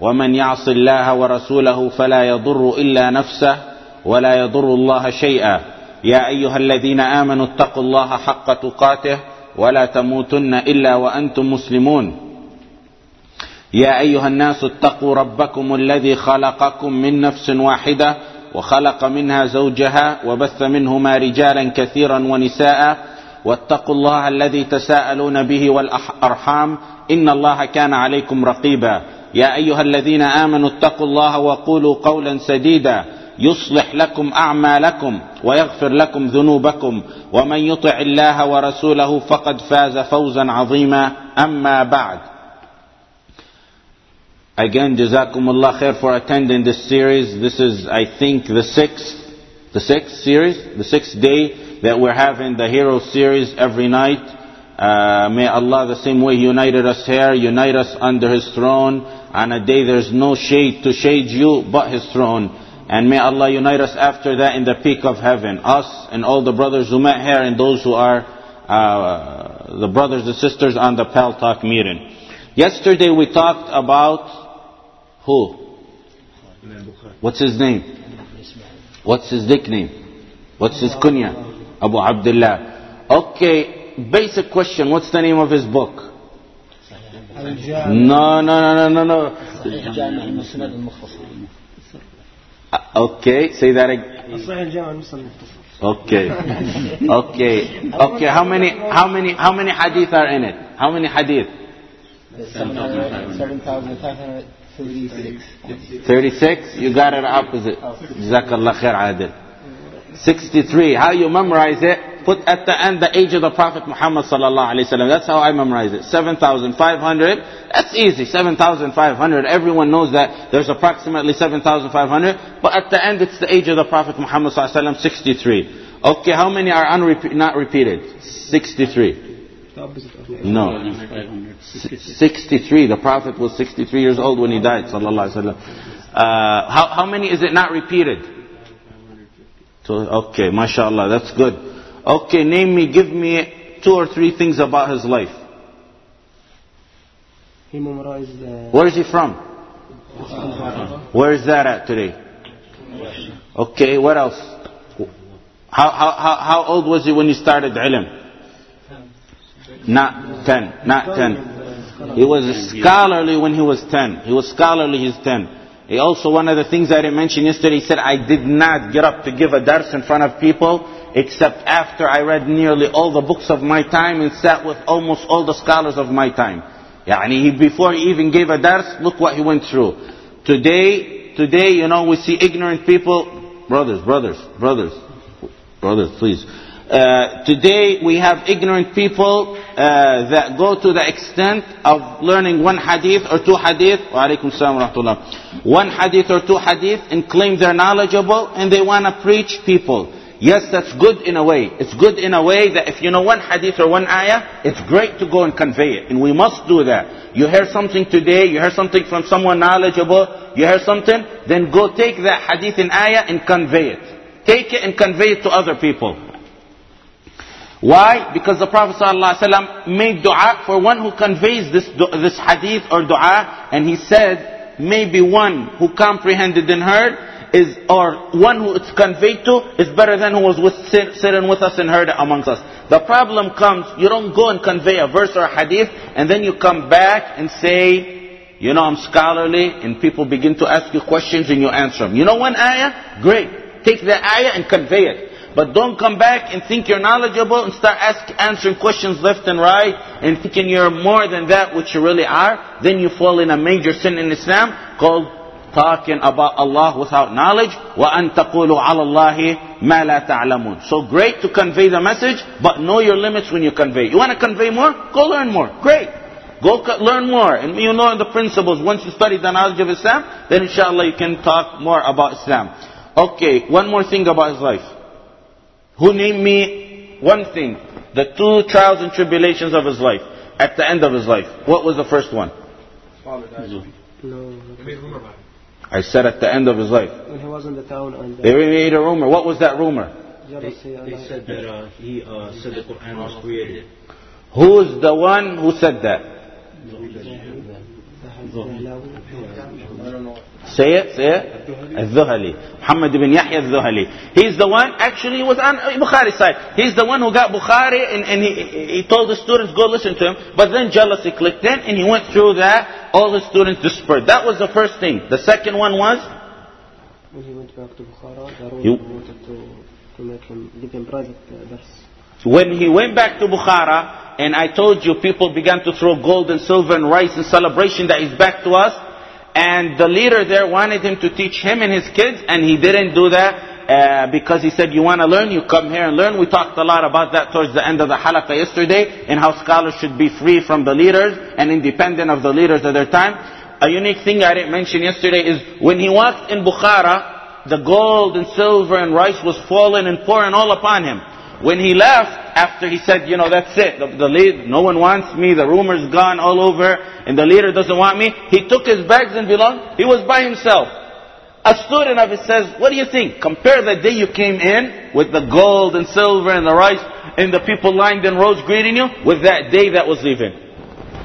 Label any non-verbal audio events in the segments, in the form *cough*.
ومن يعص الله ورسوله فلا يضر إلا نفسه ولا يضر الله شيئا. يا أيها الذين آمنوا اتقوا الله حق تقاته ولا تموتن إلا وأنتم مسلمون. يا أيها الناس اتقوا ربكم الذي خلقكم من نفس واحدة وخلق منها زوجها وبث منهما رجالا كثيرا ونساء واتقوا الله الذي تساءلون به والأرحام إن الله كان عليكم رقيبا. يا أيها الذين آمنوا اتقوا الله وقولوا قولا سديدا يصلح لكم أعمالكم ويغفر لكم ذنوبكم ومن يطع الله ورسوله فقد فاز فوزا عظيما أما بعد Again, Jazakumullah khair for attending this series. This is, I think, the sixth, the sixth series, the sixth day that we're having the Hero series every night. Uh, may Allah, the same way united us here, unite us under His throne. On a day there's no shade to shade you but His throne. And may Allah unite us after that in the peak of heaven. Us and all the brothers who met here and those who are uh, the brothers and sisters on the Paltalk meeting. Yesterday we talked about who? What's his name? What's his nickname? What's his kunya? Abu Abdullah. Okay, basic question. What's the name of his book? No, no, no, no, no, no. Okay, say that again. Okay. Okay. Okay, how many how many how many hadith are in it? How many hadith? 7,536. 36? You got it opposite. Jazakallah khair adil. 63. How you memorize it? Put at the end the age of the Prophet Muhammad sallallahu alaihi wasallam. That's how I memorize it. 7,500. That's easy. 7,500. Everyone knows that there's approximately 7,500. But at the end it's the age of the Prophet Muhammad sallallahu alaihi wasallam. 63. Okay, how many are unrepe- not repeated? 63. No. 63. The Prophet was 63 years old when he died, sallallahu alaihi wasallam. Uh, how, how many is it not repeated? So, okay, mashallah, that's good. Okay, name me, give me two or three things about his life. He memorized uh, Where is he from? Where is that at today? Okay, what else? How, how, how, old was he when he started ilm? Not 10, not 10. He was scholarly when he was 10. He was scholarly, he's 10. He also, one of the things I didn't mention yesterday, he said, I did not get up to give a dars in front of people, except after I read nearly all the books of my time and sat with almost all the scholars of my time. Yani he, before he even gave a dars, look what he went through. Today, today, you know, we see ignorant people, brothers, brothers, brothers, brothers, please. Uh, today we have ignorant people uh, that go to the extent of learning one hadith or two hadith, wa alaikum salam wa one hadith or two hadith and claim they're knowledgeable and they want to preach people. Yes, that's good in a way. It's good in a way that if you know one hadith or one ayah, it's great to go and convey it. And we must do that. You hear something today, you hear something from someone knowledgeable, you hear something, then go take that hadith and ayah and convey it. Take it and convey it to other people. Why? Because the Prophet ﷺ made dua for one who conveys this, this hadith or dua, and he said, maybe one who comprehended and heard is, or one who it's conveyed to is better than who was with, sit, sitting with us and heard amongst us. The problem comes, you don't go and convey a verse or a hadith, and then you come back and say, you know, I'm scholarly, and people begin to ask you questions and you answer them. You know one ayah? Great. Take the ayah and convey it. But don't come back and think you're knowledgeable and start ask, answering questions left and right and thinking you're more than that which you really are. Then you fall in a major sin in Islam called talking about Allah without knowledge. وَأَن تَقُولُوا عَلَى اللَّهِ مَا لَا تَعْلَمُونَ So great to convey the message, but know your limits when you convey. You want to convey more? Go learn more. Great. Go learn more and you know the principles. Once you study the knowledge of Islam, then inshallah you can talk more about Islam. Okay, one more thing about his life. Who named me one thing? The two trials and tribulations of his life. At the end of his life. What was the first one? No. I said at the end of his life. When he was in the town and They made a rumor. What was that rumor? jealousy and They said that uh, he uh, said the Quran was created. Who's the one who said that? Say it, say it. Al-Dhuhali. Muhammad ibn Yahya al-Dhuhali. He's the one, actually he was on Bukhari's side. He's the one who got Bukhari and, and he, he told the students, go listen to him. But then jealousy clicked in and he went through that. All the students dispersed. That was the first thing. The second one was, when he went back to Bukhara, Darun You- wanted to, to make him give him private uh, dars. When he went back to Bukhara, and I told you people began to throw gold and silver and rice in celebration that he's back to us, and the leader there wanted him to teach him and his kids, and he didn't do that uh, because he said, you want to learn, you come here and learn. We talked a lot about that towards the end of the halaqah yesterday, and how scholars should be free from the leaders and independent of the leaders of their time. A unique thing I didn't mention yesterday is when he walked in Bukhara, the gold and silver and rice was falling and pouring all upon him. When he left, after he said, you know, that's it, the, the lead, no one wants me, the rumor's gone all over, and the leader doesn't want me, he took his bags and belonged, he was by himself. A student of his says, what do you think? Compare the day you came in with the gold and silver and the rice and the people lined in rows greeting you with that day that was leaving.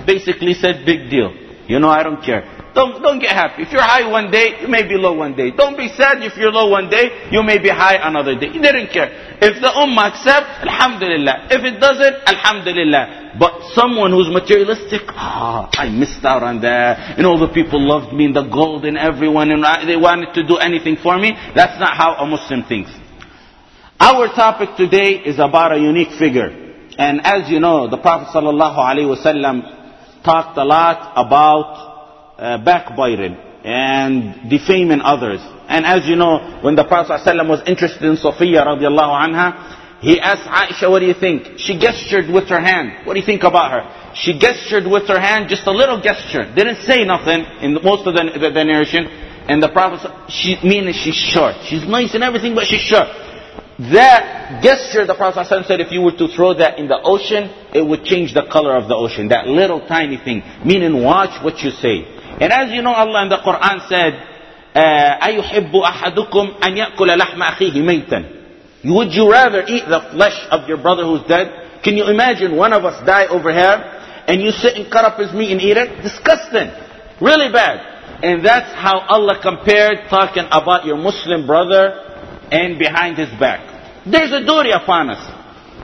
Basically said, big deal. You know, I don't care. Don't, don't get happy. If you're high one day, you may be low one day. Don't be sad if you're low one day, you may be high another day. He didn't care. If the ummah accepts, alhamdulillah. If it doesn't, alhamdulillah. But someone who's materialistic, ah, I missed out on that. And all the people loved me and the gold and everyone and they wanted to do anything for me. That's not how a Muslim thinks. Our topic today is about a unique figure. And as you know, the Prophet sallallahu alaihi wasallam talked a lot about uh, backbiting and defaming others. And as you know, when the Prophet ﷺ was interested in Sophia radiallahu anha, he asked Aisha, what do you think? She gestured with her hand. What do you think about her? She gestured with her hand, just a little gesture. Didn't say nothing in most of the, the, the narration. And the Prophet, she, meaning she's short. She's nice and everything, but she's short. That gesture, the Prophet ﷺ said, if you were to throw that in the ocean, it would change the color of the ocean. That little tiny thing. Meaning, watch what you say. And as you know, Allah in the Quran said, uh, أَيُحِبُّ أَحَدُكُمْ أَنْ يَأْكُلَ لَحْمَ أَخِيهِ مَيْتًا would you rather eat the flesh of your brother who's dead? Can you imagine one of us die over here and you sit and cut up his meat and eat it? Disgusting. Really bad. And that's how Allah compared talking about your Muslim brother and behind his back. There's a duty upon us.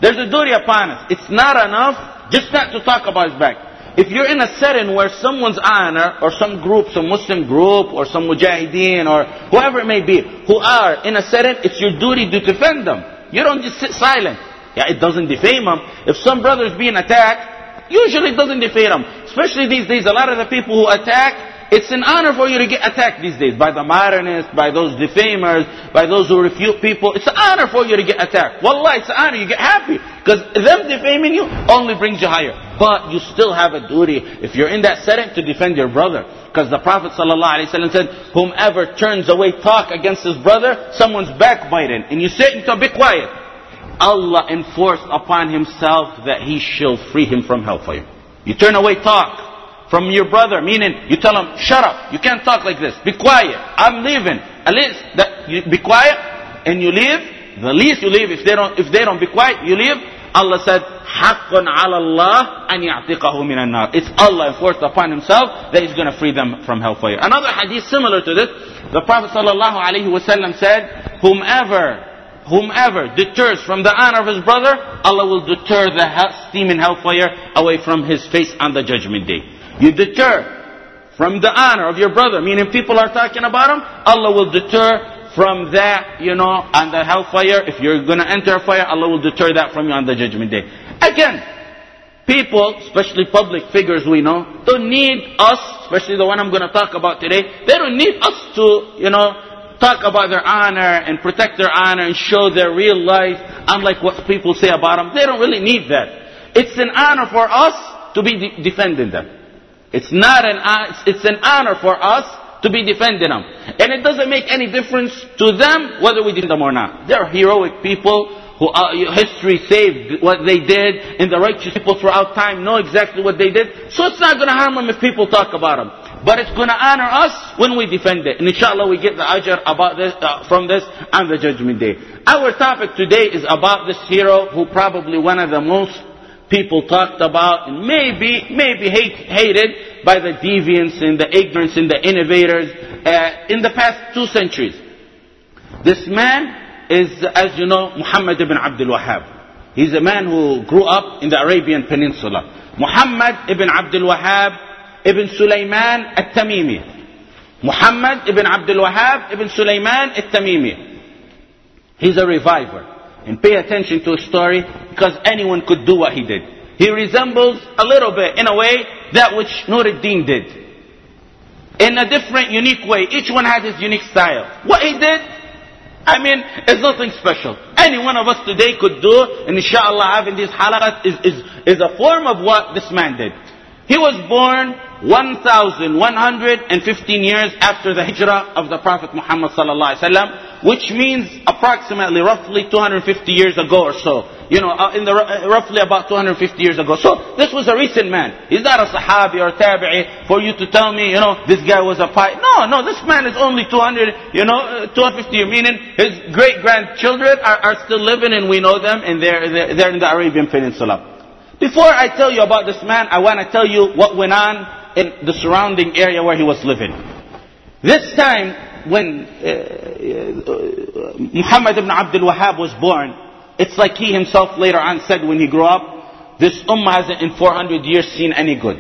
There's a duty upon us. It's not enough just not to talk about his back. If you're in a setting where someone's honor, or some group, some Muslim group, or some mujahideen, or whoever it may be, who are in a setting, it's your duty to defend them. You don't just sit silent. Yeah, it doesn't defame them. If some brother is being attacked, usually it doesn't defame them. Especially these days, a lot of the people who attack, it's an honor for you to get attacked these days by the modernists, by those defamers, by those who refute people. It's an honor for you to get attacked. Wallah, it's an honor. You get happy. Because them defaming you only brings you higher. But you still have a duty, if you're in that setting, to defend your brother. Because the Prophet ﷺ said, whomever turns away talk against his brother, someone's backbiting. And you sit and to be quiet. Allah enforced upon himself that he shall free him from hellfire. You turn away talk from your brother, meaning you tell him, shut up, you can't talk like this, be quiet, I'm leaving. At least that you be quiet and you leave, the least you leave, if they don't, if they don't be quiet, you leave. Allah said, حَقٌّ عَلَى اللَّهِ أَنْ يَعْتِقَهُ مِنَ النَّارِ It's Allah enforced upon himself that he's going to free them from hellfire. Another hadith similar to this, the Prophet sallallahu alaihi wasallam said, whomever whomever deters from the honor of his brother, Allah will deter the hell, steaming hellfire away from his face on the judgment day. You deter from the honor of your brother, meaning people are talking about him, Allah will deter from that, you know, on the hellfire. If you're going to enter a fire, Allah will deter that from you on the judgment day. Again, people, especially public figures we know, don't need us, especially the one I'm going to talk about today, they don't need us to, you know, talk about their honor and protect their honor and show their real life, unlike what people say about them. They don't really need that. It's an honor for us to be de- defending them. It's not an, uh, it's an honor for us to be defending them. And it doesn't make any difference to them whether we defend them or not. They're heroic people who uh, history saved what they did, and the righteous people throughout time know exactly what they did. So it's not going to harm them if people talk about them. But it's going to honor us when we defend it. And inshallah we get the ajr about this, uh, from this on the judgment day. Our topic today is about this hero who probably one of the most people talked about and maybe, maybe hate, hated by the deviants and the ignorance and the innovators uh, in the past two centuries. This man is, as you know, Muhammad ibn Abdul Wahhab. He's a man who grew up in the Arabian Peninsula. Muhammad ibn Abdul Wahhab ibn Sulaiman al-Tamimi. Muhammad ibn Abdul Wahhab ibn Sulaiman al-Tamimi. He's a reviver. And pay attention to his story because anyone could do what he did. He resembles a little bit, in a way, that which Nuruddin did. In a different, unique way. Each one has his unique style. What he did, I mean, it's nothing special. Any one of us today could do, and inshallah having these halaqat is, is, is a form of what this man did. He was born 1,115 years after the hijrah of the Prophet Muhammad sallallahu alaihi wasallam, which means approximately roughly 250 years ago or so. You know, uh, in the uh, roughly about 250 years ago. So this was a recent man. He's not a sahabi or tabi'i for you to tell me, you know, this guy was a pi. No, no, this man is only 200, you know, uh, 250 years, meaning his great grandchildren are, are still living and we know them and they're, they're, they're in the Arabian Peninsula. Before I tell you about this man, I want to tell you what went on in the surrounding area where he was living. This time, when uh, uh, Muhammad ibn Abdul Wahhab was born, it's like he himself later on said when he grew up, this ummah hasn't in 400 years seen any good.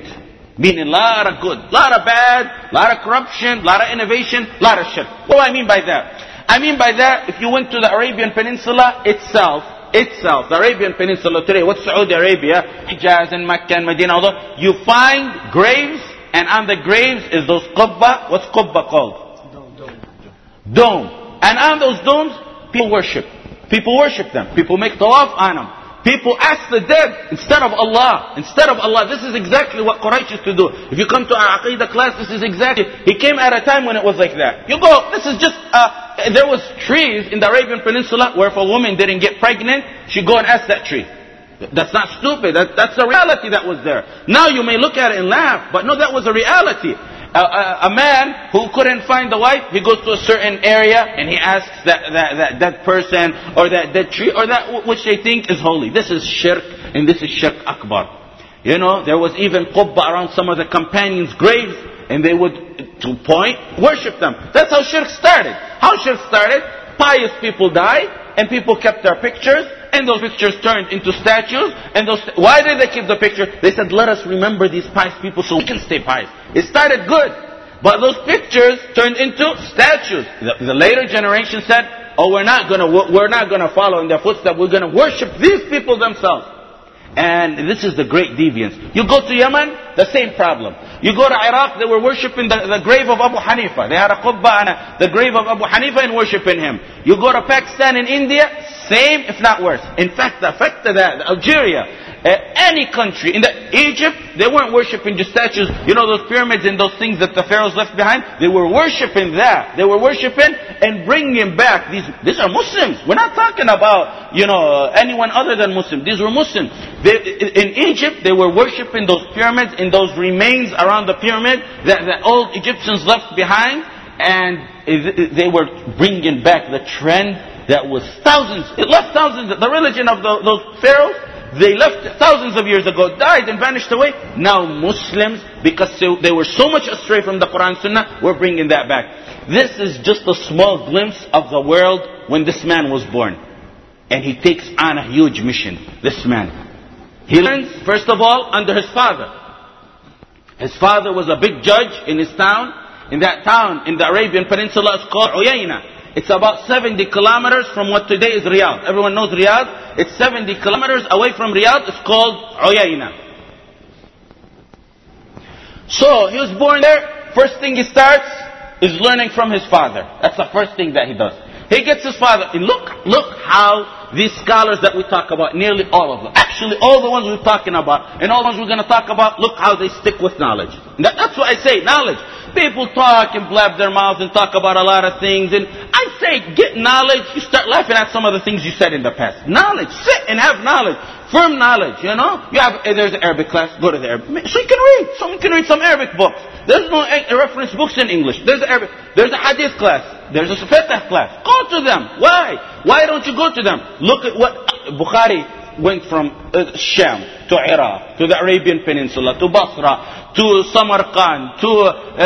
Meaning a lot of good, a lot of bad, a lot of corruption, a lot of innovation, a lot of shit. What do I mean by that? I mean by that, if you went to the Arabian Peninsula itself, itself, the Arabian Peninsula today, what's Saudi Arabia, Hijaz and Mecca and Medina, although you find graves, and on the graves is those qubba, what's qubba called? Dome, dome. Dome. And on those domes, people worship. People worship them. People make tawaf on them. People ask the dead instead of Allah. Instead of Allah. This is exactly what Quraysh used to do. If you come to our Aqidah class, this is exactly. He came at a time when it was like that. You go, this is just, uh, there was trees in the Arabian Peninsula where if a woman didn't get pregnant, she'd go and ask that tree. That's not stupid. That, that's the reality that was there. Now you may look at it and laugh, but no, that was a reality. A, a, a, man who couldn't find the wife, he goes to a certain area and he asks that, that, that dead person or that dead tree or that which they think is holy. This is shirk and this is shirk akbar. You know, there was even qubba around some of the companions' graves and they would, to point, worship them. That's how shirk started. How shirk started? Pious people died and people kept their pictures and those pictures turned into statues. And those, why did they keep the picture? They said, let us remember these pious people so we can stay pious. It started good. But those pictures turned into statues. The, the later generation said, oh, we're not gonna, we're not gonna follow in their footsteps. We're gonna worship these people themselves. And this is the great deviance. You go to Yemen, the same problem. You go to Iraq, they were worshipping the, the grave of Abu Hanifa. They had a qubba and a, the grave of Abu Hanifa and worshipping him. You go to Pakistan and India, same if not worse. In fact, the fact that, Algeria, uh, any country, in the Egypt, they weren't worshipping just statues. You know those pyramids and those things that the pharaohs left behind? They were worshipping that. They were worshipping and bringing back these. These are Muslims. We're not talking about you know anyone other than Muslim. These were Muslims. They, in Egypt, they were worshipping those pyramids those remains around the pyramid that the old Egyptians left behind, and they were bringing back the trend that was thousands. It left thousands. The religion of the, those pharaohs they left thousands of years ago, died and vanished away. Now Muslims, because they were so much astray from the Quran Sunnah, we're bringing that back. This is just a small glimpse of the world when this man was born. And he takes on a huge mission, this man. He learns, first of all, under his father. His father was a big judge in his town. In that town, in the Arabian Peninsula, it's called Uyayna. It's about 70 kilometers from what today is Riyadh. Everyone knows Riyadh. It's 70 kilometers away from Riyadh. It's called Uyayna. So he was born there. First thing he starts is learning from his father. That's the first thing that he does. He gets his father. And look, look how these scholars that we talk about, nearly all of them. Actually, all the ones we're talking about, and all the ones we're going to talk about, look how they stick with knowledge. That, that's what I say, knowledge. People talk and blab their mouths and talk about a lot of things, and I say, get knowledge. You start laughing at some of the things you said in the past. Knowledge. Sit and have knowledge. Firm knowledge, you know? You have, eh, there's an Arabic class, go to the Arabic. So you can read. Someone can read some Arabic books. There's no eh, reference books in English. There's Arabic. There's a hadith class. There's a fiqh class. Go to them. Why? Why don't you go to them? Look at what Bukhari went from uh, Sham to Iraq, to the Arabian Peninsula, to Basra, to Samarkand, to uh,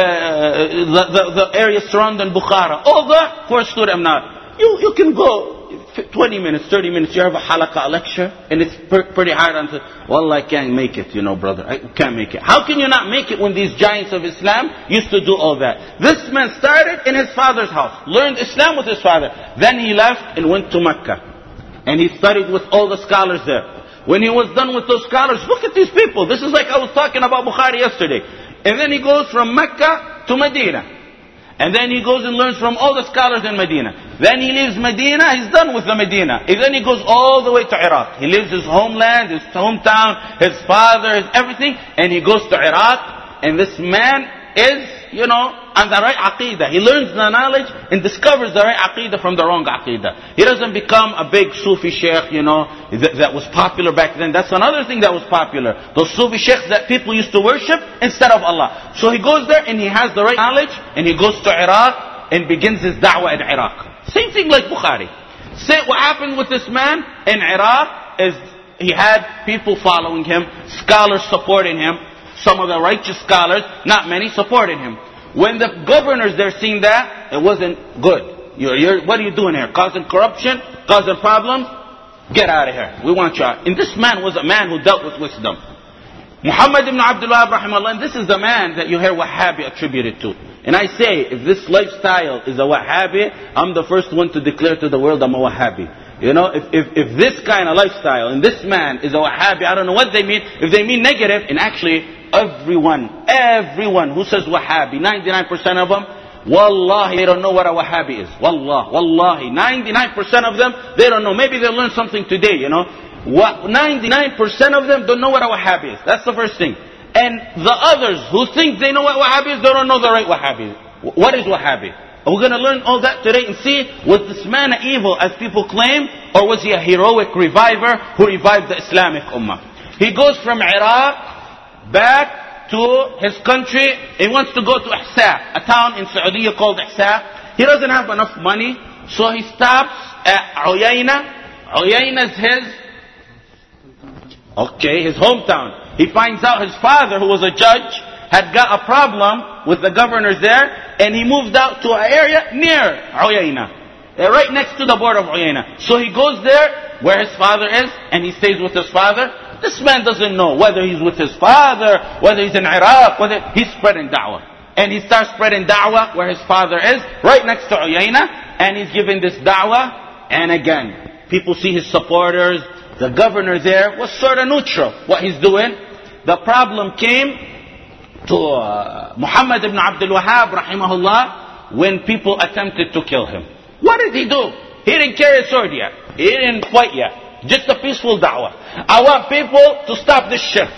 the, the, the area surrounding Bukhara. All that for a student. Now, you, you can go 20 minutes, 30 minutes, you have a halaqah, a lecture, and it's pretty hard until, well, I can't make it, you know, brother. I can't make it. How can you not make it when these giants of Islam used to do all that? This man started in his father's house, learned Islam with his father. Then he left and went to Mecca. And he studied with all the scholars there. When he was done with those scholars, look at these people. This is like I was talking about Bukhari yesterday. And then he goes from Mecca to Medina. And then he goes and learns from all the scholars in Medina. Then he leaves Medina, he's done with the Medina. And then he goes all the way to Iraq. He leaves his homeland, his hometown, his father, his everything, and he goes to Iraq. And this man is, you know, on the right aqidah. He learns the knowledge and discovers the right aqidah from the wrong aqidah. He doesn't become a big Sufi sheikh, you know, that, that was popular back then. That's another thing that was popular. Those Sufi sheikhs that people used to worship instead of Allah. So he goes there and he has the right knowledge and he goes to Iraq and begins his da'wah in Iraq. Same thing like Bukhari. Say what happened with this man in Iraq is he had people following him, scholars supporting him, some of the righteous scholars, not many, supported him. When the governors there seen that, it wasn't good. You're, you're, what are you doing here? Causing corruption? Causing problems? Get out of here. We want you out. And this man was a man who dealt with wisdom. Muhammad ibn Abdul Wahab rahimahullah, this is the man that you hear Wahhabi attributed to. And I say, if this lifestyle is a Wahhabi, I'm the first one to declare to the world I'm a Wahhabi. You know, if, if, if this kind of lifestyle and this man is a Wahhabi, I don't know what they mean. If they mean negative, and actually everyone, everyone who says Wahhabi, 99% of them, Wallahi, they don't know what a Wahhabi is. Wallah, Wallahi. 99% of them, they don't know. Maybe they'll learn something today, you know. What, 99% of them don't know what a Wahhabi is. That's the first thing. And the others who think they know what Wahhabi is, they don't know the right Wahhabi. What is Wahhabi? We're going to learn all that today and see, was this man evil as people claim, or was he a heroic reviver who revived the Islamic Ummah? He goes from Iraq back to his country. He wants to go to Ihsa, a town in Saudi called Ihsa. He doesn't have enough money, so he stops at Uyayna. Uyayna is his Okay, his hometown. He finds out his father, who was a judge, had got a problem with the governors there, and he moved out to an area near Uyayna. Right next to the border of Uyayna. So he goes there, where his father is, and he stays with his father. This man doesn't know whether he's with his father, whether he's in Iraq, whether he's spreading da'wah. And he starts spreading da'wah where his father is, right next to Uyayna, and he's giving this da'wah, and again, people see his supporters, the governor there was sort of neutral what he's doing. The problem came to uh, Muhammad ibn Abdul Wahab rahimahullah when people attempted to kill him. What did he do? He didn't carry a sword yet. He didn't fight yet. Just a peaceful da'wah. I want people to stop this shirk.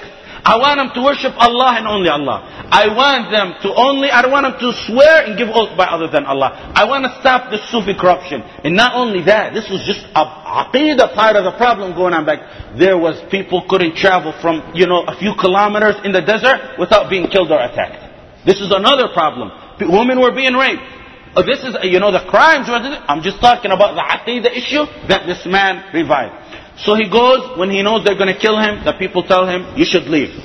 I want them to worship Allah and only Allah. I want them to only, I don't want them to swear and give oath by other than Allah. I want to stop the Sufi corruption. And not only that, this was just a aqidah part of the problem going on back. There was people couldn't travel from, you know, a few kilometers in the desert without being killed or attacked. This is another problem. Women were being raped. Oh, this is, you know, the crimes. I'm just talking about the aqidah issue that this man revived. So he goes, when he knows they're going to kill him, the people tell him, you should leave.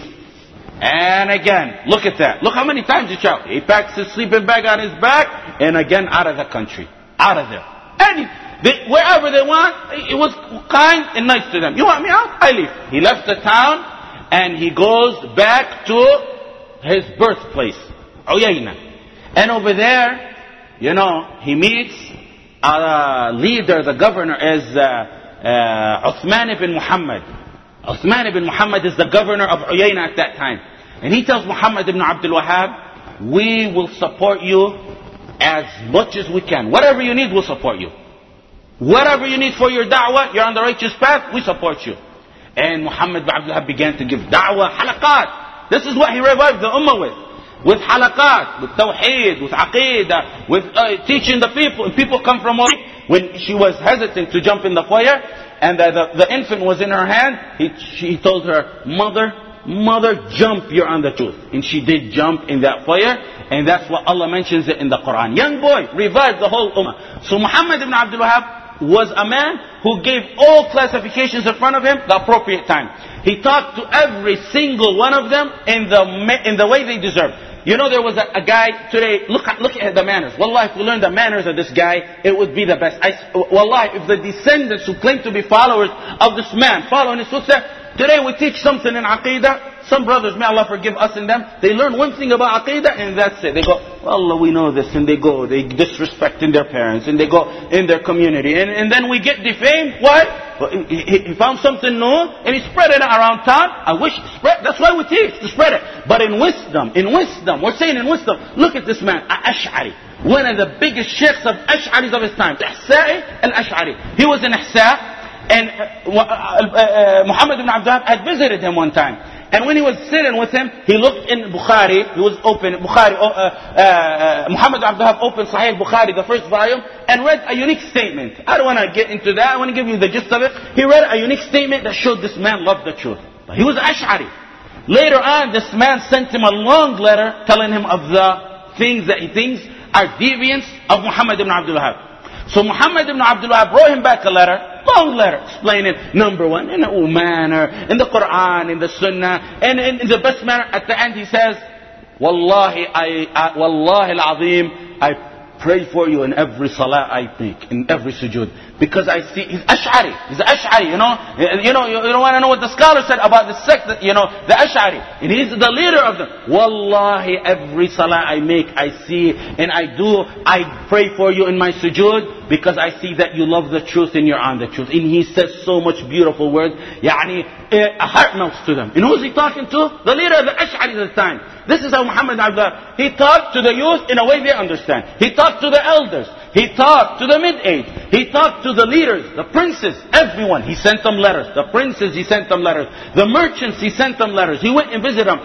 And again, look at that. Look how many times he travels. He packs his sleeping bag on his back, and again out of the country. Out of there. And they, wherever they want, it was kind and nice to them. You want me out? I leave. He left the town, and he goes back to his birthplace, Uyayna. And over there, you know, he meets a leader, the governor is uh, uh, Uthman ibn Muhammad. Uthman ibn Muhammad is the governor of Uyayna at that time. And he tells Muhammad ibn Abdul Wahab, we will support you as much as we can. Whatever you need, we'll support you. Whatever you need for your da'wah, you're on the righteous path, we support you. And Muhammad ibn Abdul Wahab began to give da'wah, halaqat. This is what he revived the ummah with. With halaqat, with tawheed, with aqidah, with uh, teaching the people. People come from all when she was hesitant to jump in the fire, and the, the, the infant was in her hand, he, she told her, Mother, Mother, jump, you're on the truth. And she did jump in that fire, and that's what Allah mentions it in the Quran. Young boy, revived the whole ummah. So Muhammad ibn Abdul Wahab was a man who gave all classifications in front of him the appropriate time. He talked to every single one of them in the, in the way they deserve. You know, there was a, a, guy today, look at, look at the manners. Wallah, if we learn the manners of this guy, it would be the best. I, Wallah, if the descendants who claim to be followers of this man, following his footsteps, today we teach something in Aqidah, some brothers, may Allah forgive us and them, they learn one thing about Aqidah and that's it. They go, Allah, we know this, and they go, they disrespecting their parents, and they go in their community. And, and then we get defamed. Why? He, he found something new, and he spread it around town. I wish, spread, that's why we teach, to spread it. But in wisdom, in wisdom, we're saying in wisdom, look at this man, Ash'ari. One of the biggest sheikhs of Ash'aris of his time, Ihsa'i al-Ash'ari. He was in Ihsa' and uh, uh, uh, Muhammad ibn Abdul had visited him one time. And when he was sitting with him, he looked in Bukhari. He was open, Bukhari, uh, uh, Muhammad Abdul Wahab opened Sahih Bukhari, the first volume, and read a unique statement. I don't want to get into that. I want to give you the gist of it. He read a unique statement that showed this man loved the truth. He was Ash'ari. Later on, this man sent him a long letter telling him of the things that he thinks are deviants of Muhammad ibn Abdul Wahab. So Muhammad ibn Abdul Wahab wrote him back a letter long letter explaining number one in a manner, in the Quran, in the Sunnah, and in, the best manner. At the end he says, Wallahi, I, I Wallahi al-Azim, I pray for you in every salah I make, in every sujood. Because I see, he's Ash'ari. He's Ash'ari, you know. You know, you, you don't want to know what the scholar said about the sect, you know, the Ash'ari. And he's the leader of them. Wallahi, every salah I make, I see, and I do, I pray for you in my sujood, because I see that you love the truth and you're on the truth. And he says so much beautiful words. Yani, eh, a heart melts to them. And who's he talking to? The leader of the Ash'ari at the time. This is how Muhammad Abdullah, he talked to the youth in a way they understand. He talked to the elders. He talked to the mid-age. He talked to the leaders, the princes, everyone. He sent them letters. The princes, he sent them letters. The merchants, he sent them letters. He went and visited them.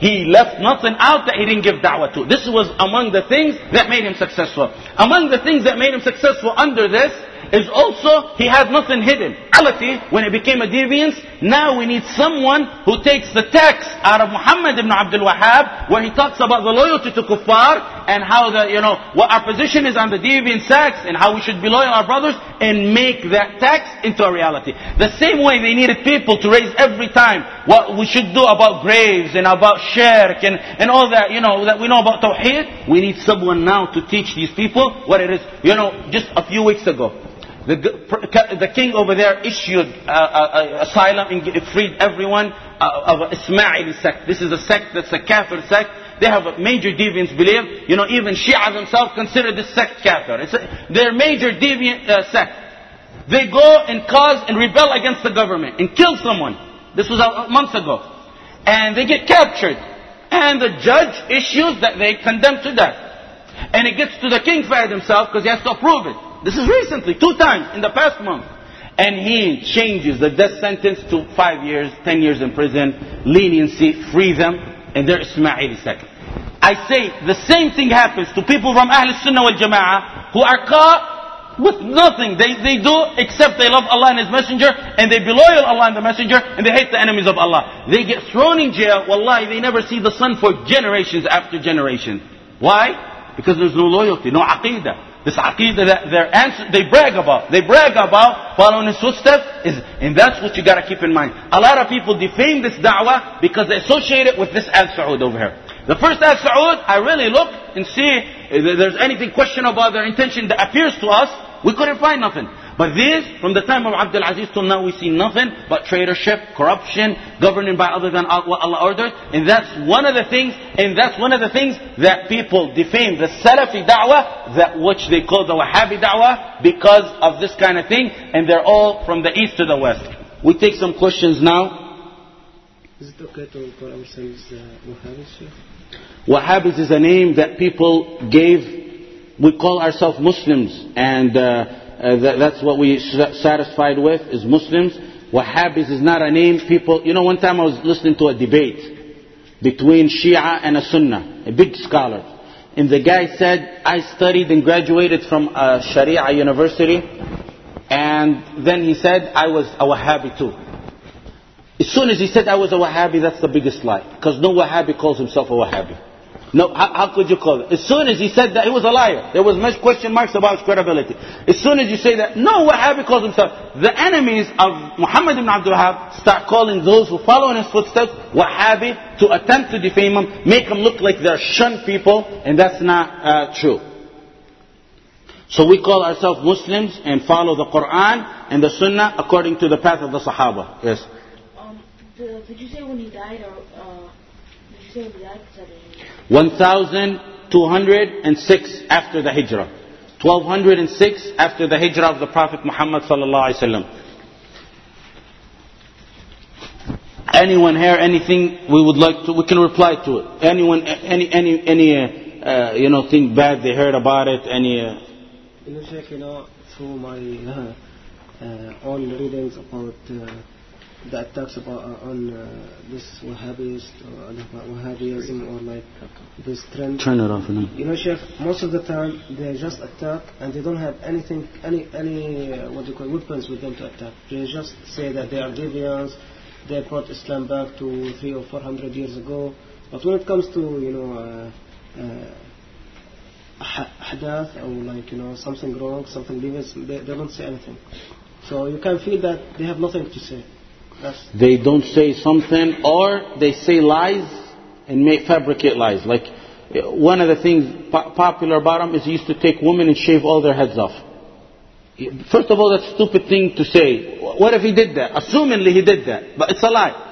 He left nothing out that he didn't give da'wah to. This was among the things that made him successful. Among the things that made him successful under this is also he had nothing hidden. Reality, when it became a deviance, now we need someone who takes the text out of Muhammad ibn Abdul Wahhab, where he talks about the loyalty to kuffar and how the you know what our position is on the deviant sects and how we should be loyal to our brothers, and make that text into a reality. The same way they needed people to raise every time what we should do about graves and about shirk and, and all that, you know, that we know about tawheed. We need someone now to teach these people what it is. You know, just a few weeks ago, the, the king over there issued uh, uh, asylum and freed everyone uh, of Ismaili sect. This is a sect that's a kafir sect. They have a major deviants believe. You know, even Shia themselves consider this sect kafir. It's a, they're major deviant uh, sect. They go and cause and rebel against the government and kill someone. This was months ago. And they get captured. And the judge issues that they condemn to death. And it gets to the king Fahd himself because he has to approve it. This is recently, two times in the past month. And he changes the death sentence to five years, ten years in prison, leniency, free them, and they're Ismaili sect. I say the same thing happens to people from Ahl Sunnah wal Jama'ah who are caught with nothing. They, they do except they love Allah and His Messenger and they be loyal to Allah and the Messenger and they hate the enemies of Allah. They get thrown in jail. Wallahi, they never see the sun for generations after generation. Why? Because there's no loyalty, no aqidah. This aqidah that their answer, they brag about. They brag about following his footsteps, is, and that's what you gotta keep in mind. A lot of people defame this da'wah because they associate it with this Al Saud over here. The first Al Saud, I really look and see if there's anything questionable about their intention that appears to us. We couldn't find nothing. But this, from the time of Abdul Aziz till now, we see nothing but traitorship, corruption, governing by other than what Allah ordered. And that's one of the things, and that's one of the things that people defame the Salafi da'wah, that which they call the Wahhabi da'wah, because of this kind of thing, and they're all from the east to the west. We take some questions now. Is it okay to call ourselves uh, Wahhabis? Wahhabis is a name that people gave. We call ourselves Muslims, and uh, uh, that, that's what we satisfied with is Muslims. Wahhabis is not a name people, you know one time I was listening to a debate between Shia and a Sunnah, a big scholar. And the guy said, I studied and graduated from a Sharia university and then he said, I was a Wahhabi too. As soon as he said I was a Wahhabi, that's the biggest lie. Because no Wahhabi calls himself a Wahhabi. No, how, how could you call it? As soon as he said that, he was a liar. There was much question marks about his credibility. As soon as you say that, no Wahhabi calls himself. The enemies of Muhammad ibn Abdul Wahhab start calling those who follow in his footsteps Wahhabi to attempt to defame him, make them look like they're shunned people, and that's not uh, true. So we call ourselves Muslims and follow the Quran and the Sunnah according to the path of the Sahaba. Yes. Um, did you say when he died, or uh, did you say when he died? 'Cause I didn't hear. 1206 after the Hijrah. 1206 after the Hijrah of the Prophet Muhammad sallallahu alaihi wasallam. Anyone here, anything we would like to, we can reply to it. Anyone, any, any, any, uh, uh, you know, thing bad they heard about it, any, uh, You know, Sheikh, you know, through my uh, *laughs* uh, own readings about uh, the attacks about uh, on uh, this Wahhabist or about Wahhabism or like this trend. turn it off on. You know, Sheikh, most of the time they just attack and they don't have anything, any, any, uh, what do you call, weapons with them to attack. They just say that they are deviants, they brought Islam back to three or four hundred years ago. But when it comes to, you know, uh, uh, hadath or like, you know, something wrong, something devious, they, they don't say anything. So you can feel that they have nothing to say. They don't say something or they say lies and make fabricate lies. Like one of the things popular about them is used to take women and shave all their heads off. First of all, that's a stupid thing to say. What if he did that? Assumingly he did that, but it's a lie.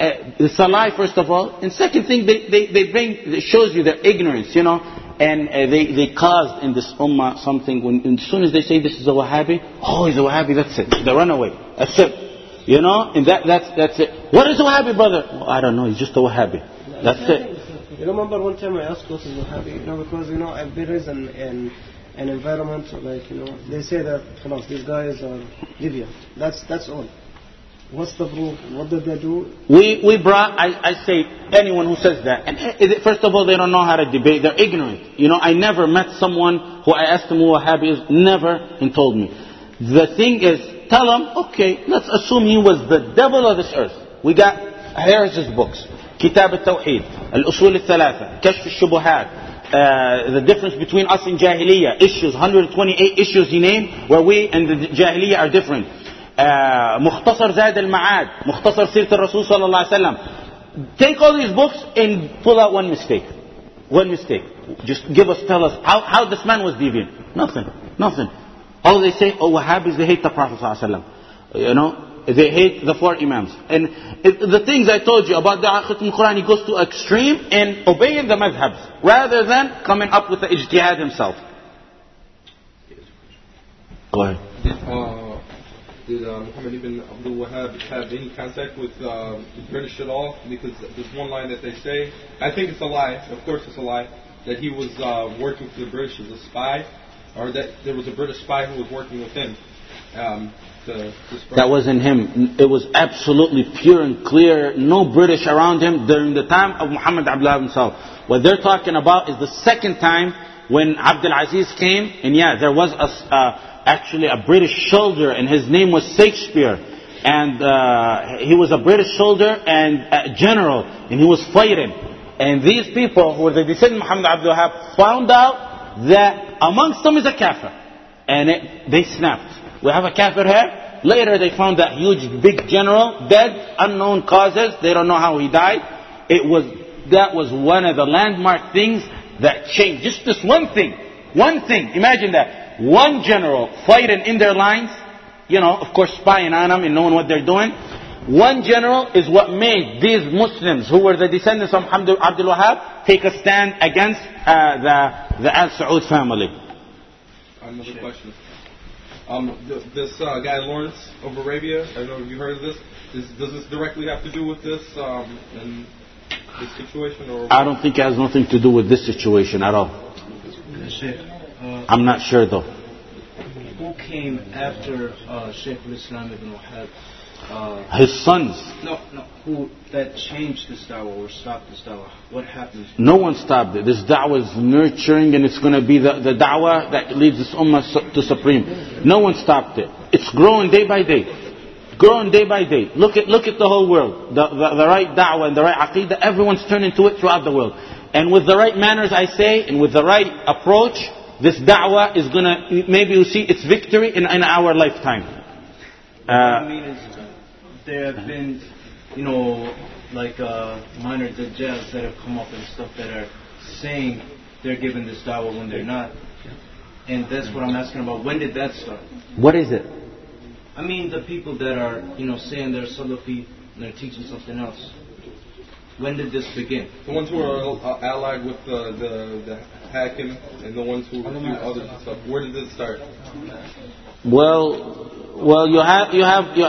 Uh, it's a lie, first of all. And second thing, they, they, they bring, it shows you their ignorance, you know. And uh, they, they caused in this ummah something, when, as soon as they say this is a Wahhabi, oh, he's a Wahhabi, that's it. They run away. That's it. You know, and that, that's, that's it. What is Wahhabi, brother? Well, I don't know. He's just a Wahhabi. That's it. You remember one time I asked what is Wahhabi? You know, because, you know, there is an, an, an environment, like, you know, they say that, you these guys are Libyan. That's, that's all. What's the proof? What did they do? We, we brought, I, I say, anyone who says that. And eh, first of all, they don't know how to debate. They're ignorant. You know, I never met someone who I asked him who Wahhabi is, never, and told me. The thing is, Tell him, okay, let's assume he was the devil of this earth. We got, here's his books. كتاب التوحيد الأصول الثلاثة Kashf al-Shubuhat, uh, the difference between us and Jahiliyyah issues 128 issues he named where we and the Jahiliyyah are different. Uh, مختصر زاد المعاد مختصر سيرة الرسول صلى الله عليه وسلم take all these books and pull out one mistake. One mistake. Just give us tell us how, how this man was deviant. Nothing. Nothing. All they say, oh, Wahhabis, they hate the Prophet ﷺ. You know, they hate the four Imams. And the things I told you about the Akhitul Quran, he goes to extreme in obeying the madhabs, rather than coming up with the ijtihad himself. Go ahead. Did, uh, did uh, Muhammad ibn Abdul Wahhab have any contact with uh, the British at all? Because there's one line that they say, I think it's a lie, of course it's a lie, that he was uh, working for the British as a spy or that there was a British spy who was working with him. Um, That wasn't him. It was absolutely pure and clear. No British around him during the time of Muhammad Abdullah himself. What they're talking about is the second time when Abdul Aziz came, and yeah, there was a, uh, actually a British soldier, and his name was Shakespeare. And uh, he was a British soldier and general, and he was fighting. And these people, who were the descendants of Muhammad Abdul Wahab, found out that amongst them is a kafir. And it, they snapped. We have a kafir here. Later they found that huge big general dead, unknown causes. They don't know how he died. It was, that was one of the landmark things that changed. Just this one thing. One thing. Imagine that. One general fighting in their lines. You know, of course spying on them and knowing what they're doing. One general is what made these Muslims, who were the descendants of Muhammad Abdul Wahab, take a stand against uh, the, the Al Saud family. Another question. Um, th- this uh, guy Lawrence of Arabia, I don't know if you heard of this. Is, does this directly have to do with this um, and this situation, or I don't think it has nothing to do with this situation at all. I'm not sure though. who came after uh, Shaykh al-Islam ibn Wahab? Uh, His sons. no, no, who that changed this dawah or stopped this dawah? What happened? No one stopped it. This da'wah is nurturing and it's going to be the, the da'wah that leads this ummah to supreme. No one stopped it. It's growing day by day. Growing day by day. Look at, look at the whole world. The, the, the right da'wah and the right aqidah, everyone's turning to it throughout the world. And with the right manners, I say, and with the right approach, this da'wah is going to, maybe you see its victory in, in our lifetime. Uh, there have been, you know, like uh, minor dajjals that have come up and stuff that are saying they're giving this dawah when they're not. And that's what I'm asking about. When did that start? what is it? I mean, the people that are, you know, saying they're Salafi and they're teaching something else. When did this begin? The ones who are uh, allied with the, the, the Hakim and the ones who refute others and stuff. Where did this start? Well, well, you have you have you,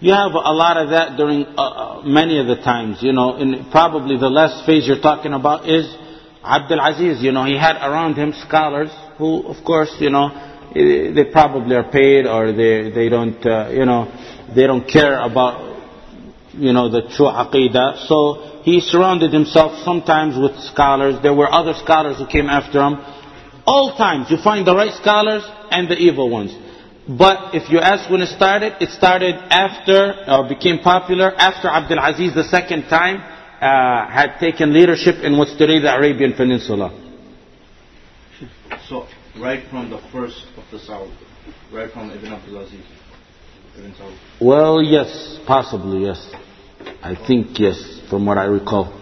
you have a lot of that during uh, uh, many of the times. You know, probably the last phase you're talking about is Abdul Aziz. You know, he had around him scholars who, of course, you know, eh, they probably are paid or they they don't, uh, you know, they don't care about you know, the true aqidah. So he surrounded himself sometimes with scholars. There were other scholars who came after him. All times you find the right scholars and the evil ones. But if you ask when it started, it started after, or became popular after Abdul Aziz the second time uh, had taken leadership in what's today the Arabian Peninsula. So, right from the first of the Saud, right from Ibn Abdul Aziz. Ibn Saud. Well, yes, possibly, yes. I think yes, from what I recall.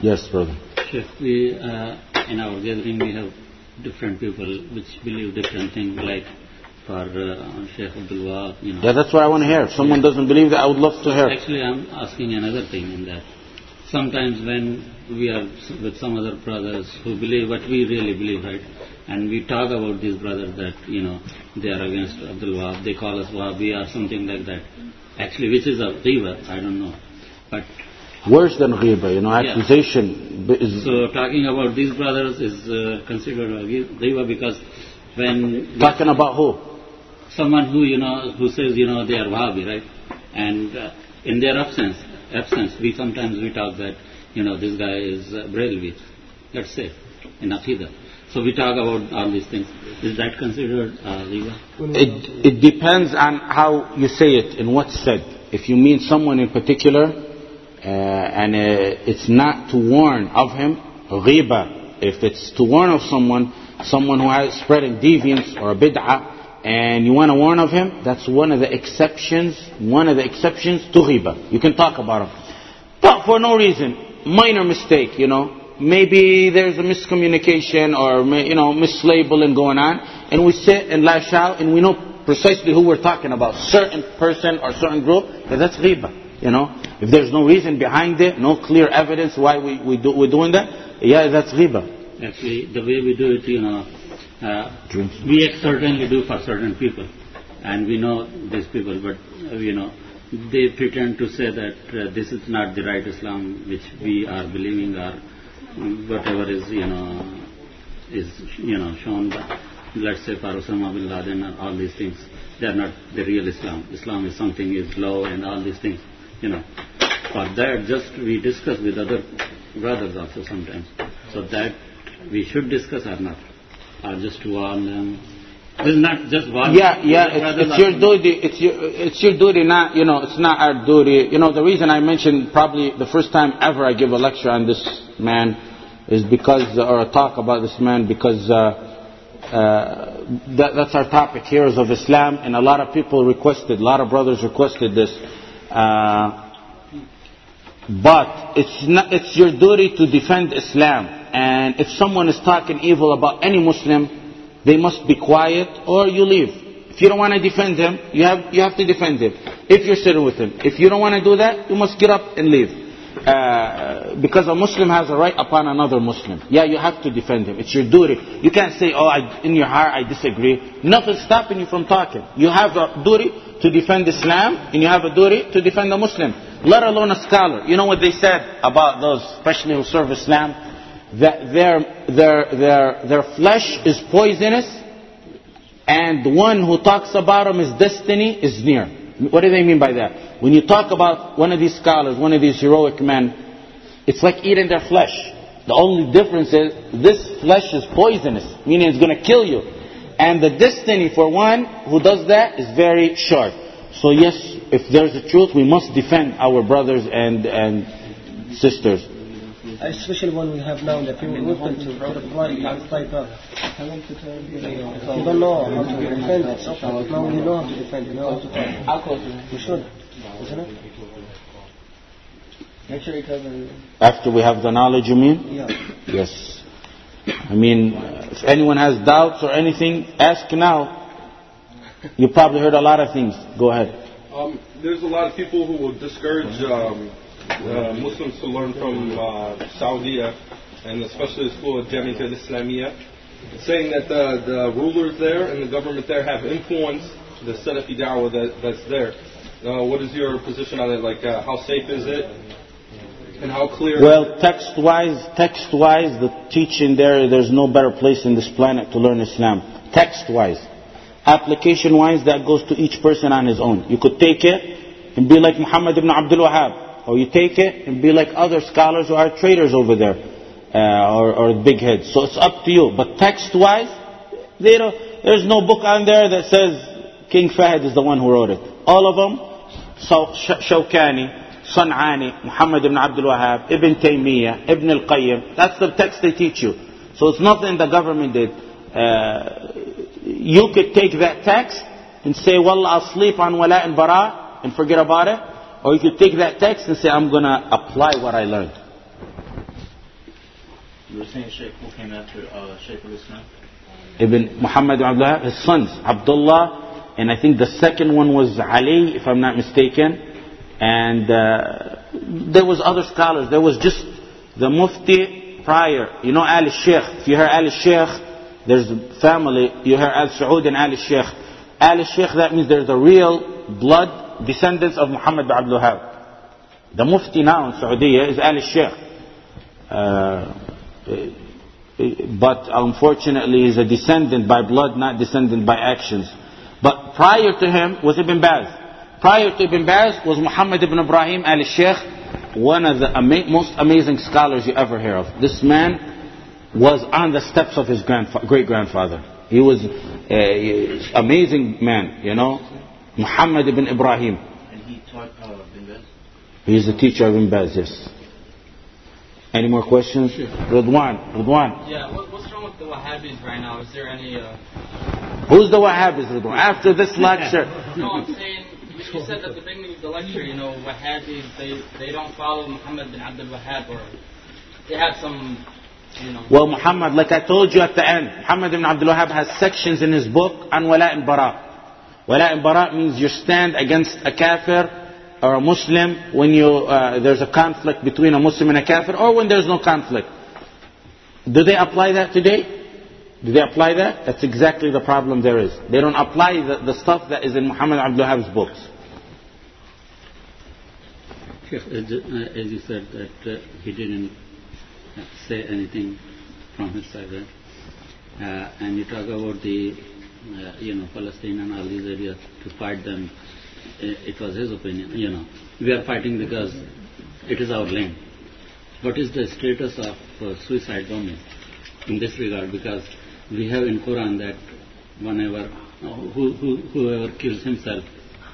Yes, brother. Sheikh, we, uh, in our gathering we have different people which believe different things like for uh, Sheikh Abdul Wahab, you know. Yeah, that's what I want to hear. If someone doesn't believe that, I would love to hear. Actually, I'm asking another thing in that. Sometimes when we are with some other brothers who believe what we really believe, right? And we talk about these brothers that, you know, they are against Abdul Wahab, they call us Wahhabi or something like that. Actually, which is a river, I don't know. But Worse than ghiba, you know, accusation is So talking about these brothers is uh, considered a ghiba because when talking about who? someone who you know who says you know they are Wahhabi, right? And uh, in their absence, absence, we sometimes we talk that you know this guy is uh, Barelvi, let's say, in Aqidah. So we talk about all these things. Is that considered uh, ghiba? It, it depends on how you say it and what's said. If you mean someone in particular, and uh, it's not to warn of him, ghiba. If it's to warn of someone, someone who is spreading deviance or bid'ah, and you want to warn of him, that's one of the exceptions, one of the exceptions to ghiba. You can talk about him. But for no reason, minor mistake, you know, maybe there's a miscommunication or, you know, mislabeling going on, and we sit and lash out and we know precisely who we're talking about, certain person or certain group, that's ghiba, you know. If there's no reason behind it, no clear evidence why we, we do, we're doing that, yeah, that's ghiba. Actually, the way we do it, you know, uh, we certainly do for certain people, and we know these people, but uh, you know, they pretend to say that uh, this is not the right Islam which we are believing, or whatever is you know is you know shown. By, let's say for Osama bin Laden and all these things, they are not the real Islam. Islam is something is low and all these things, you know. For that, just we discuss with other brothers also sometimes. So that we should discuss or not, or just to warn them. It's not just warn. Yeah, yeah, it's, it's your duty. It's your, it's your duty, not you know, it's not our duty. You know, the reason I mentioned probably the first time ever I give a lecture on this man is because, or a talk about this man, because uh, uh, that, that's our topic, heroes of Islam, and a lot of people requested, a lot of brothers requested this. Uh, but it's not, it's your duty to defend Islam. And if someone is talking evil about any Muslim, they must be quiet or you leave. If you don't want to defend him, you have, you have to defend him. If you're sitting with him. If you don't want to do that, you must get up and leave. Uh, because a Muslim has a right upon another Muslim. Yeah, you have to defend him. It's your duty. You can't say, oh, I, in your heart I disagree. Nothing's stopping you from talking. You have a duty to defend Islam, and you have a duty to defend a Muslim. Let alone a scholar. You know what they said about those, especially who serve Islam? that their, their, their, their flesh is poisonous and the one who talks about them, is destiny is near. What do they mean by that? When you talk about one of these scholars, one of these heroic men, it's like eating their flesh. The only difference is this flesh is poisonous, meaning it's going to kill you. And the destiny for one who does that is very short. So yes, if there's a truth, we must defend our brothers and, and sisters. Especially when we have now the people open to, to reply, reply back. If you don't know how to defend it, now you know how to defend it, you know how to talk. I'll close it. You should, isn't it? Make sure you cover. After we have the knowledge, you mean? Yeah. Yes. I mean, if anyone has doubts or anything, ask now. You probably heard a lot of things. Go ahead. Um, there's a lot of people who will discourage um, uh, Muslims to learn from uh, Saudi and especially the school of Jamiat al-Islamiyah, saying that the, the rulers there and the government there have influenced the Salafi da'wah that, that's there. Uh, what is your position on it? Like, uh, how safe is it? And how clear? Well, text-wise, text-wise, the teaching there, there's no better place in this planet to learn Islam. Text-wise. Application-wise, that goes to each person on his own. You could take it and be like Muhammad ibn Abdul Wahhab, or you take it and be like other scholars who are traders over there, uh, or, or big heads. So it's up to you. But text-wise, there's no book on there that says King Fahd is the one who wrote it. All of them, so Sh- Shawkani, San'ani, Muhammad ibn Abdul Wahhab, Ibn Taymiyyah, Ibn al-Qayyim. That's the text they teach you. So it's nothing the government did. Uh, you could take that text and say, well, I'll sleep on wala and bara and forget about it. Or you could take that text and say, I'm going to apply what I learned. You were saying Sheikh who came after uh, Sheikh al-Islam? Ibn Muhammad Abdullah, his sons, Abdullah, and I think the second one was Ali, if I'm not mistaken. And uh, there was other scholars. There was just the Mufti prior. You know Ali Sheikh. If you hear Ali Sheikh, there's a family. You hear Al Saud and Ali Sheikh. Ali Sheikh, that means there's a real blood descendants of Muhammad bin Abdul Wahab. The Mufti now in Saudi is Ali Sheikh. Uh, but unfortunately he's a descendant by blood, not descendant by actions. But prior to him was Ibn Baz. Prior to Ibn Baz was Muhammad ibn Ibrahim al Sheikh, one of the ama- most amazing scholars you ever hear of. This man was on the steps of his great grandfather. He was an amazing man, you know. Muhammad ibn Ibrahim. And he taught uh, Bin Baz? He is the teacher of Ibn Baz, yes. Any more questions? Ridwan, Ridwan. Yeah, what, what's wrong with the Wahhabis right now? Is there any? Uh, Who's the Wahhabis, Ridwan? After this lecture, *laughs* no, I'm saying you you said at the beginning of the lecture, you know, Wahhabis they they don't follow Muhammad bin Abdul Wahhab or they have some, you know. Well, Muhammad, like I told you at the end, Muhammad ibn Abdul Wahhab has sections in his book on Wala and Bara. Wala and means you stand against a kafir or a Muslim when you, uh, there's a conflict between a Muslim and a kafir or when there's no conflict. Do they apply that today? Do they apply that? That's exactly the problem there is. They don't apply the, the stuff that is in Muhammad Abdul Wahab's books. Sheikh, as, uh, you said that uh, he didn't uh, say anything from his side. Uh, and you talk about the, uh, you know, Palestine and all these areas to fight them. Uh, It was his opinion, you know. We are fighting because it is our land. What is the status of uh, suicide bombing in this regard? Because we have in Quran that whenever uh, who, who, whoever kills himself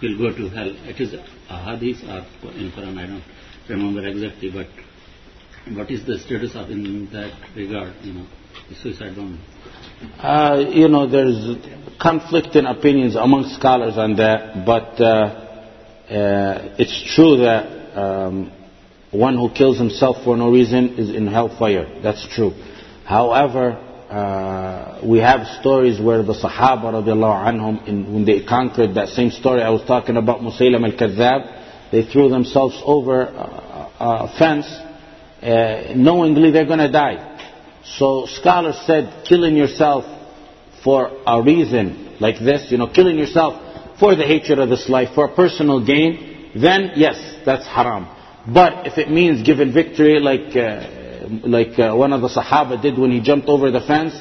will go to hell. It is a hadith or in Quran, I don't remember exactly, but what is the status of in that regard, you know, suicide bombing? Uh, you know, there's conflicting opinions among scholars on that, but uh, uh, it's true that um, one who kills himself for no reason is in hellfire. That's true. However, uh, we have stories where the Sahaba anhum, in, when they conquered that same story I was talking about, Musaylam al-Kadhab, they threw themselves over a, a fence uh, knowingly they're going to die. So scholars said killing yourself for a reason like this, you know, killing yourself for the hatred of this life, for a personal gain, then yes, that's haram. But if it means giving victory like uh, like uh, one of the Sahaba did when he jumped over the fence.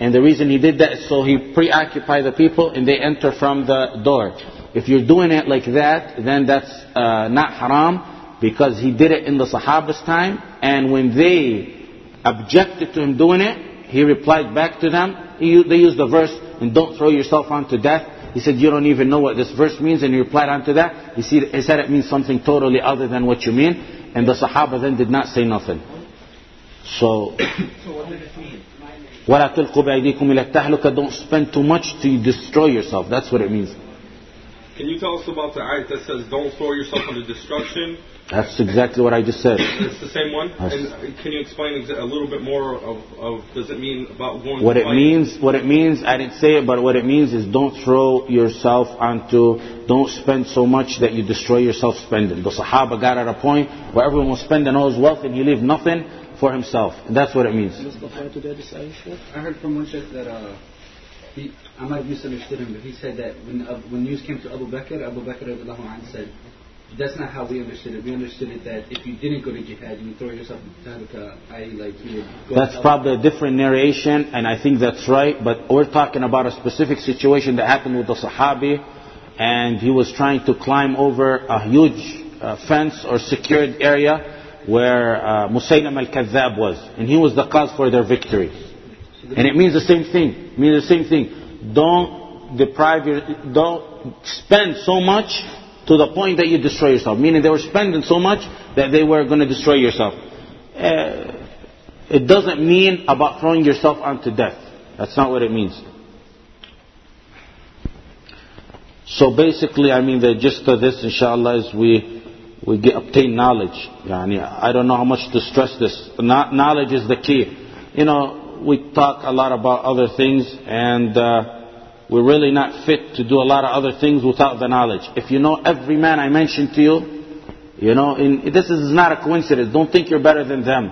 And the reason he did that is so he preoccupy the people and they enter from the door. If you're doing it like that, then that's uh, not haram because he did it in the Sahaba's time. And when they objected to him doing it, he replied back to them. He, they used the verse, and don't throw yourself onto death. He said, you don't even know what this verse means. And he replied onto that. He, see, he said it means something totally other than what you mean. And the Sahaba then did not say nothing. So, *coughs* what I tell mean? وَلَا تُلْقُوا بِأَيْدِيكُمْ Don't spend too much to destroy yourself. That's what it means. Can you tell us about the ayat that says, don't throw yourself into destruction? That's exactly what I just said. It's the same one? And can you explain exa- a little bit more of, of does it mean about going What it fight? means, what it means, I didn't say it, but what it means is don't throw yourself onto, don't spend so much that you destroy yourself spending. The Sahaba got at a point where everyone was spending all his wealth and he leave nothing for himself. And that's what it means. Mustafa today this Aisha? I heard from one sheikh that uh, he, I might have misunderstood him, but he said that when uh, when news came to Abu Bakr, Abu Bakr radiallahu anhu said, that's not how we understood it. We understood it that if you didn't go to jihad, you would throw yourself into tahlukah, i.e. like you would That's probably a different narration, and I think that's right, but we're talking about a specific situation that happened with the Sahabi, and he was trying to climb over a huge uh, fence or secured area where uh, Musaylim al-Kadhab was, and he was the cause for their victory. And it means the same thing. It means the same thing. Don't deprive your, don't spend so much to the point that you destroy yourself. Meaning they were spending so much that they were going to destroy yourself. Uh, it doesn't mean about throwing yourself onto death. That's not what it means. So basically, I mean, the gist of this, inshallah, is we we get obtain knowledge. Yani, I don't know how much to stress this. Kno- Knowledge is the key. You know, we talk a lot about other things, and uh, we're really not fit to do a lot of other things without the knowledge. If you know every man I mentioned to you, you know, in, this is not a coincidence. Don't think you're better than them.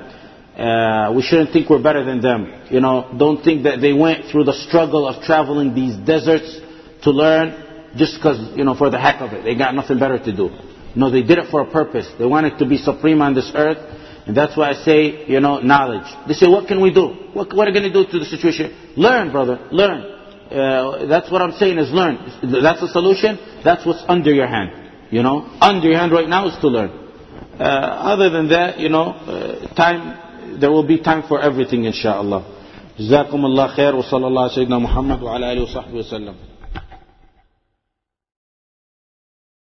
Uh, we shouldn't think we're better than them. You know, don't think that they went through the struggle of traveling these deserts to learn just because, you know, for the heck of it. They got nothing better to do. No, they did it for a purpose. They wanted to be supreme on this earth. And that's why I say, you know, knowledge. They say, what can we do? What, what are we going to do to the situation? Learn, brother. Learn. Uh, that's what I'm saying is learn. That's the solution. That's what's under your hand. You know, under your hand right now is to learn. Uh, other than that, you know, uh, time, there will be time for everything, inshallah. جزاكم الله خير وصلى الله على سيدنا محمد وعلى آله وصحبه وسلم